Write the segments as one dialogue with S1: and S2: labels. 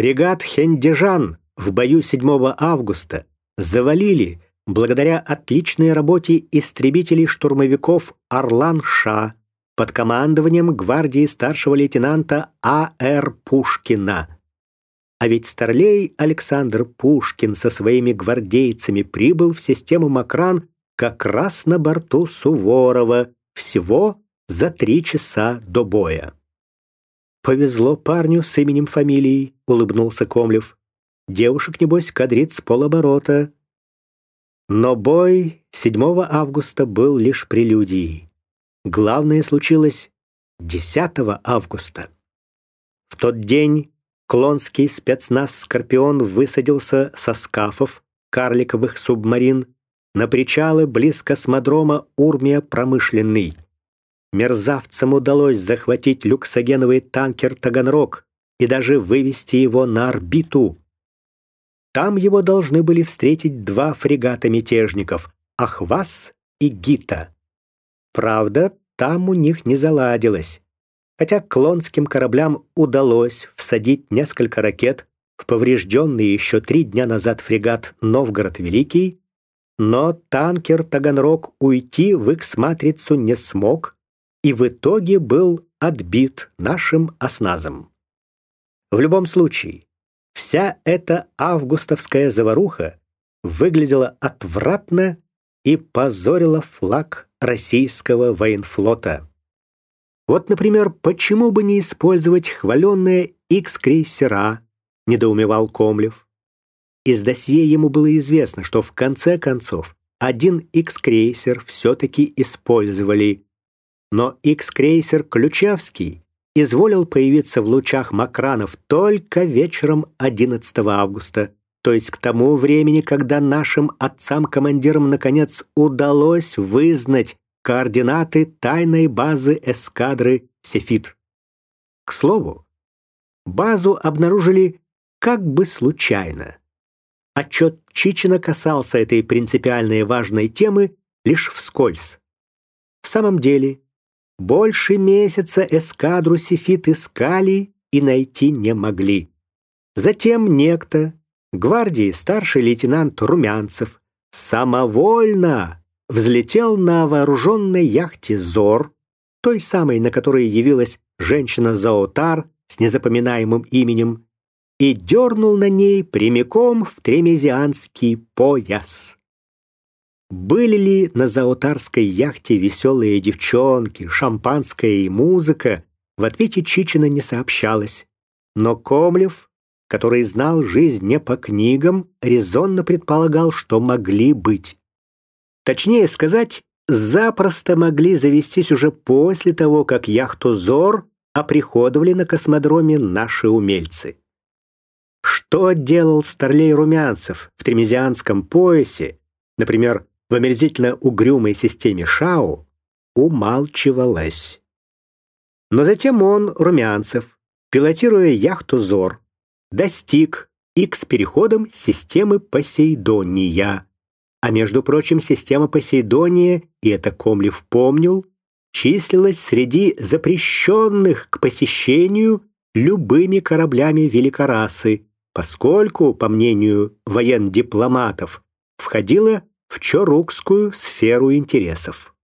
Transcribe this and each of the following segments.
S1: Фрегат «Хендежан» в бою 7 августа завалили благодаря отличной работе истребителей-штурмовиков «Орлан-Ша» под командованием гвардии старшего лейтенанта А.Р. Пушкина. А ведь старлей Александр Пушкин со своими гвардейцами прибыл в систему Макран как раз на борту Суворова всего за три часа до боя. «Повезло парню с именем фамилией», — улыбнулся Комлев. «Девушек, небось, кадрит с полоборота». Но бой 7 августа был лишь прелюдией. Главное случилось 10 августа. В тот день клонский спецназ «Скорпион» высадился со скафов карликовых субмарин на причалы близ космодрома Урмия-Промышленный. Мерзавцам удалось захватить люксогеновый танкер «Таганрог» и даже вывести его на орбиту. Там его должны были встретить два фрегата мятежников «Ахвас» и «Гита». Правда, там у них не заладилось. Хотя клонским кораблям удалось всадить несколько ракет в поврежденный еще три дня назад фрегат «Новгород-Великий», но танкер «Таганрог» уйти в Икс-матрицу не смог и в итоге был отбит нашим осназом. В любом случае, вся эта августовская заваруха выглядела отвратно и позорила флаг российского военфлота. Вот, например, почему бы не использовать хваленные X-крейсера, недоумевал Комлев. Из досье ему было известно, что в конце концов один X-крейсер все-таки использовали, но X-крейсер Ключевский изволил появиться в лучах Макранов только вечером 11 августа, то есть к тому времени, когда нашим отцам-командирам наконец удалось вызнать координаты тайной базы эскадры «Сефит». К слову, базу обнаружили как бы случайно. Отчет Чичина касался этой принципиальной важной темы лишь вскользь. В самом деле, больше месяца эскадру Сефит искали и найти не могли. Затем некто, гвардии старший лейтенант Румянцев самовольно взлетел на вооруженной яхте «Зор», той самой, на которой явилась женщина Заотар с незапоминаемым именем, и дернул на ней прямиком в тремезианский пояс. Были ли на заотарской яхте веселые девчонки, шампанское и музыка, в ответе Чичина не сообщалось. Но Комлев который знал жизнь не по книгам, резонно предполагал, что могли быть. Точнее сказать, запросто могли завестись уже после того, как яхту «Зор» оприходовали на космодроме наши умельцы. Что делал Старлей Румянцев в тремезианском поясе, например, в омерзительно угрюмой системе Шау, умалчивалось. Но затем он, Румянцев, пилотируя яхту «Зор», достиг X-переходом системы Посейдония. А между прочим, система Посейдония, и это Комлев помнил, числилась среди запрещенных к посещению любыми кораблями великорасы, поскольку, по мнению воен-дипломатов, входила в чорукскую сферу интересов.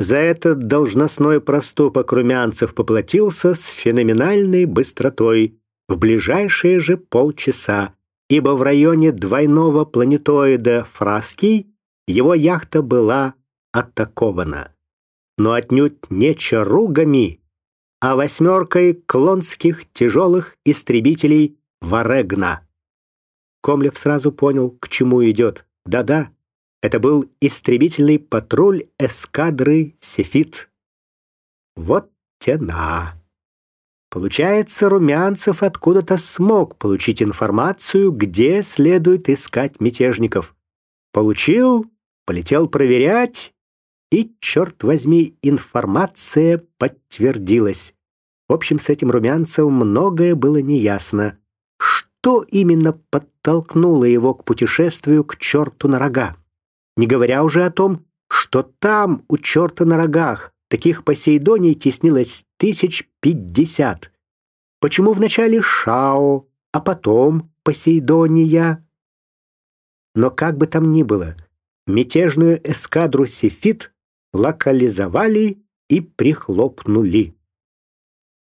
S1: За этот должностной проступок Румянцев поплатился с феноменальной быстротой, в ближайшие же полчаса, ибо в районе двойного планетоида Фраский его яхта была атакована. Но отнюдь не чаругами, а восьмеркой клонских тяжелых истребителей Варегна. Комлев сразу понял, к чему идет. Да-да, это был истребительный патруль эскадры «Сефит». Вот тена. Получается, Румянцев откуда-то смог получить информацию, где следует искать мятежников. Получил, полетел проверять, и, черт возьми, информация подтвердилась. В общем, с этим Румянцевым многое было неясно. Что именно подтолкнуло его к путешествию к черту на рога? Не говоря уже о том, что там, у черта на рогах, Таких Посейдоний теснилось тысяч пятьдесят. Почему вначале Шао, а потом Посейдония. Но как бы там ни было, мятежную эскадру Сефит локализовали и прихлопнули.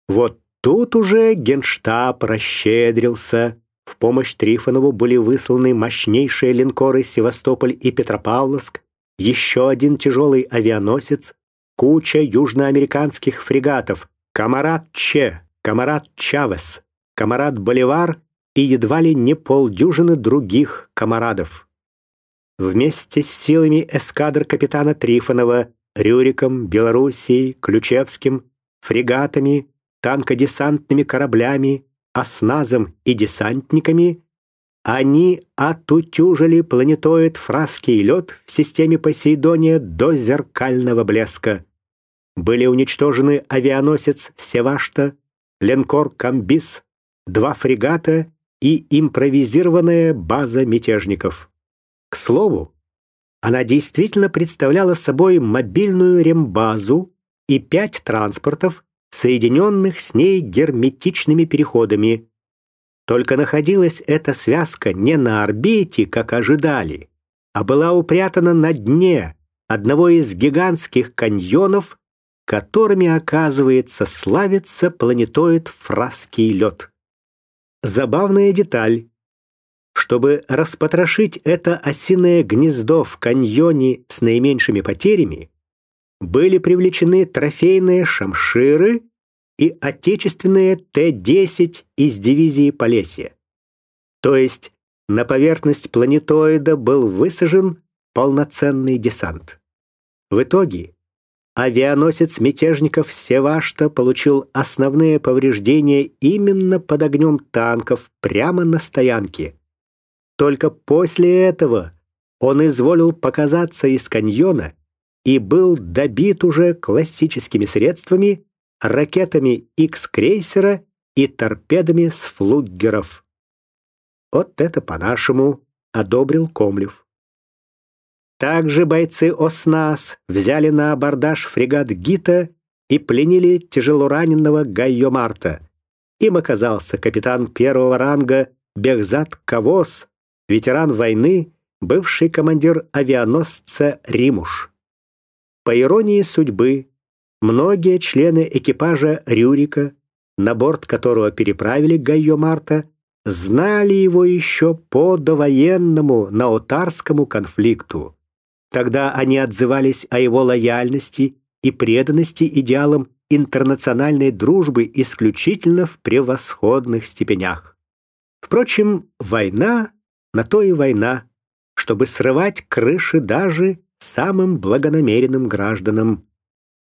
S1: Вот тут уже генштаб расщедрился. В помощь Трифонову были высланы мощнейшие линкоры Севастополь и Петропавловск, еще один тяжелый авианосец, куча южноамериканских фрегатов «Камарат Че», «Камарат Чавес», «Камарат Боливар» и едва ли не полдюжины других комарадов. Вместе с силами эскадр капитана Трифонова, Рюриком, Белоруссией, Ключевским, фрегатами, танкодесантными кораблями, осназом и десантниками, они отутюжили планетоид Фраский лед в системе Посейдония до зеркального блеска. Были уничтожены авианосец Севашта, линкор Камбис, два фрегата и импровизированная база мятежников. К слову, она действительно представляла собой мобильную рембазу и пять транспортов, соединенных с ней герметичными переходами. Только находилась эта связка не на орбите, как ожидали, а была упрятана на дне одного из гигантских каньонов, которыми, оказывается, славится планетоид Фраский лед. Забавная деталь. Чтобы распотрошить это осиное гнездо в каньоне с наименьшими потерями, были привлечены трофейные шамширы и отечественные Т-10 из дивизии Полесья. То есть на поверхность планетоида был высажен полноценный десант. В итоге авианосец мятежников Севашта получил основные повреждения именно под огнем танков прямо на стоянке. Только после этого он изволил показаться из каньона и был добит уже классическими средствами, ракетами X-крейсера и торпедами с флуггеров. Вот это по-нашему одобрил Комлев. Также бойцы ОСНАС взяли на абордаж фрегат Гита и пленили тяжелораненого Гайо Марта. Им оказался капитан первого ранга Бехзат Кавос, ветеран войны, бывший командир авианосца «Римуш». По иронии судьбы, многие члены экипажа Рюрика, на борт которого переправили Гайо Марта, знали его еще по довоенному наотарскому конфликту. Тогда они отзывались о его лояльности и преданности идеалам интернациональной дружбы исключительно в превосходных степенях. Впрочем, война на то и война, чтобы срывать крыши даже самым благонамеренным гражданам.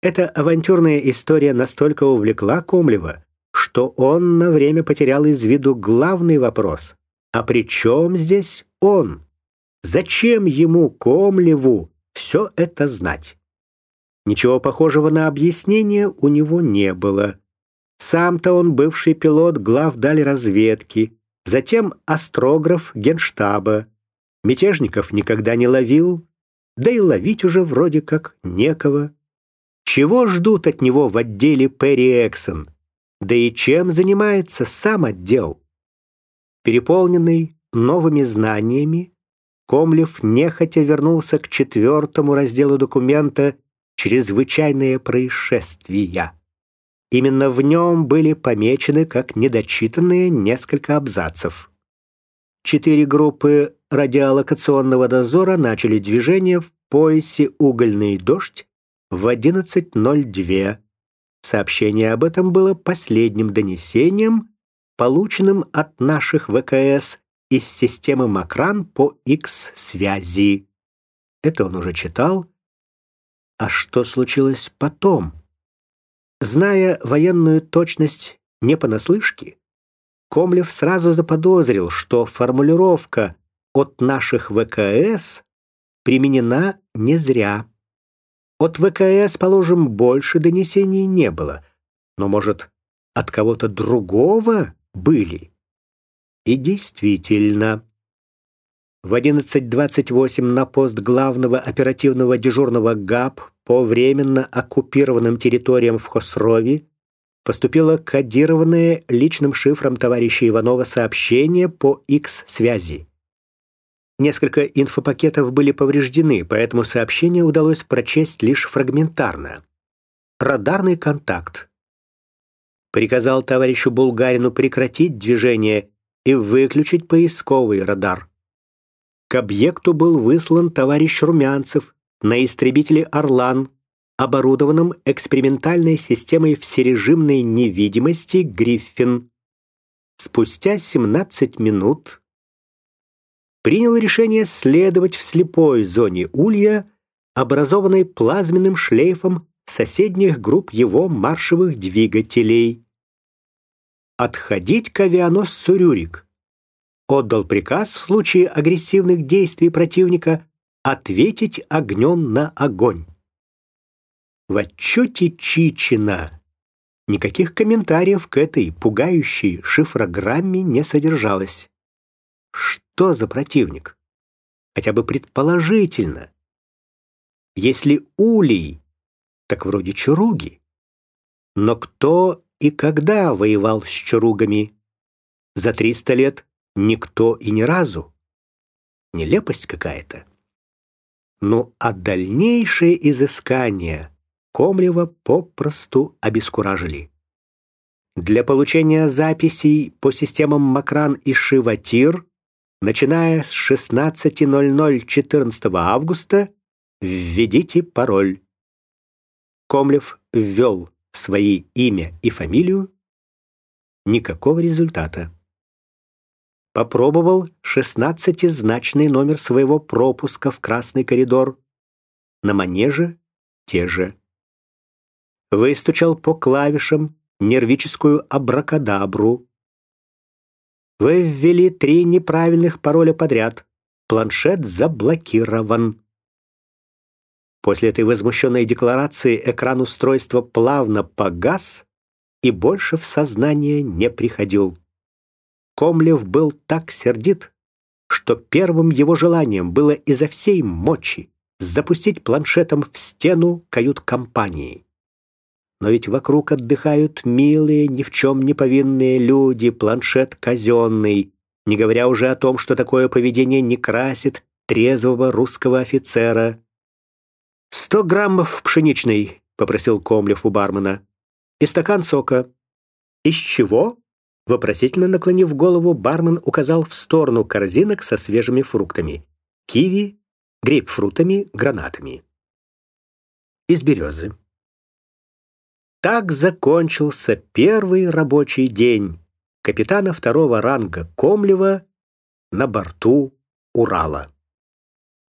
S1: Эта авантюрная история настолько увлекла Комлева, что он на время потерял из виду главный вопрос. А при чем здесь он? Зачем ему, Комлеву, все это знать? Ничего похожего на объяснение у него не было. Сам-то он бывший пилот главдаль разведки, затем астрограф генштаба. Мятежников никогда не ловил, да и ловить уже вроде как некого. Чего ждут от него в отделе Перри Эксон? Да и чем занимается сам отдел? Переполненный новыми знаниями, Комлев нехотя вернулся к четвертому разделу документа «Чрезвычайные происшествия». Именно в нем были помечены как недочитанные несколько абзацев. Четыре группы радиолокационного дозора начали движение в поясе «Угольный дождь» в 11.02. Сообщение об этом было последним донесением, полученным от наших ВКС из системы Макран по X-связи. Это он уже читал. А что случилось потом? Зная военную точность не понаслышке, Комлев сразу заподозрил, что формулировка «от наших ВКС» применена не зря. От ВКС, положим, больше донесений не было, но, может, от кого-то другого были? И действительно, в 11.28 на пост главного оперативного дежурного ГАП по временно оккупированным территориям в Хосрове поступило кодированное личным шифром товарища Иванова сообщение по X-связи. Несколько инфопакетов были повреждены, поэтому сообщение удалось прочесть лишь фрагментарно. Радарный контакт. Приказал товарищу Булгарину прекратить движение и выключить поисковый радар. К объекту был выслан товарищ Румянцев на истребителе «Орлан», оборудованном экспериментальной системой всережимной невидимости «Гриффин». Спустя 17 минут принял решение следовать в слепой зоне улья, образованной плазменным шлейфом соседних групп его маршевых двигателей. Отходить к авианосцу «Рюрик». Отдал приказ в случае агрессивных действий противника ответить огнем на огонь. В отчете Чичина никаких комментариев к этой пугающей шифрограмме не содержалось. За противник? Хотя бы предположительно. Если улей, так вроде чаруги. Но кто и когда воевал с чаругами? За триста лет никто и ни разу. Нелепость какая-то. Ну, а дальнейшие изыскания Комлева попросту обескуражили. Для получения записей по системам Макран и Шиватир начиная с 16.00 14 августа, введите пароль. Комлев ввел свои имя и фамилию. Никакого результата. Попробовал 16-значный номер своего пропуска в красный коридор. На манеже те же. Выстучал по клавишам нервическую абракадабру. Вы ввели три неправильных пароля подряд. Планшет заблокирован. После этой возмущенной декларации экран устройства плавно погас и больше в сознание не приходил. Комлев был так сердит, что первым его желанием было изо всей мочи запустить планшетом в стену кают-компании. Но ведь вокруг отдыхают милые, ни в чем не повинные люди, планшет казенный, не говоря уже о том, что такое поведение не красит трезвого русского офицера. «Сто граммов пшеничной», — попросил Комлев у бармена, — «и стакан сока». «Из чего?» Вопросительно наклонив голову, бармен указал в сторону корзинок со свежими фруктами. Киви, грейпфрутами, гранатами. «Из березы». Так закончился первый рабочий день капитана второго ранга Комлева на борту Урала.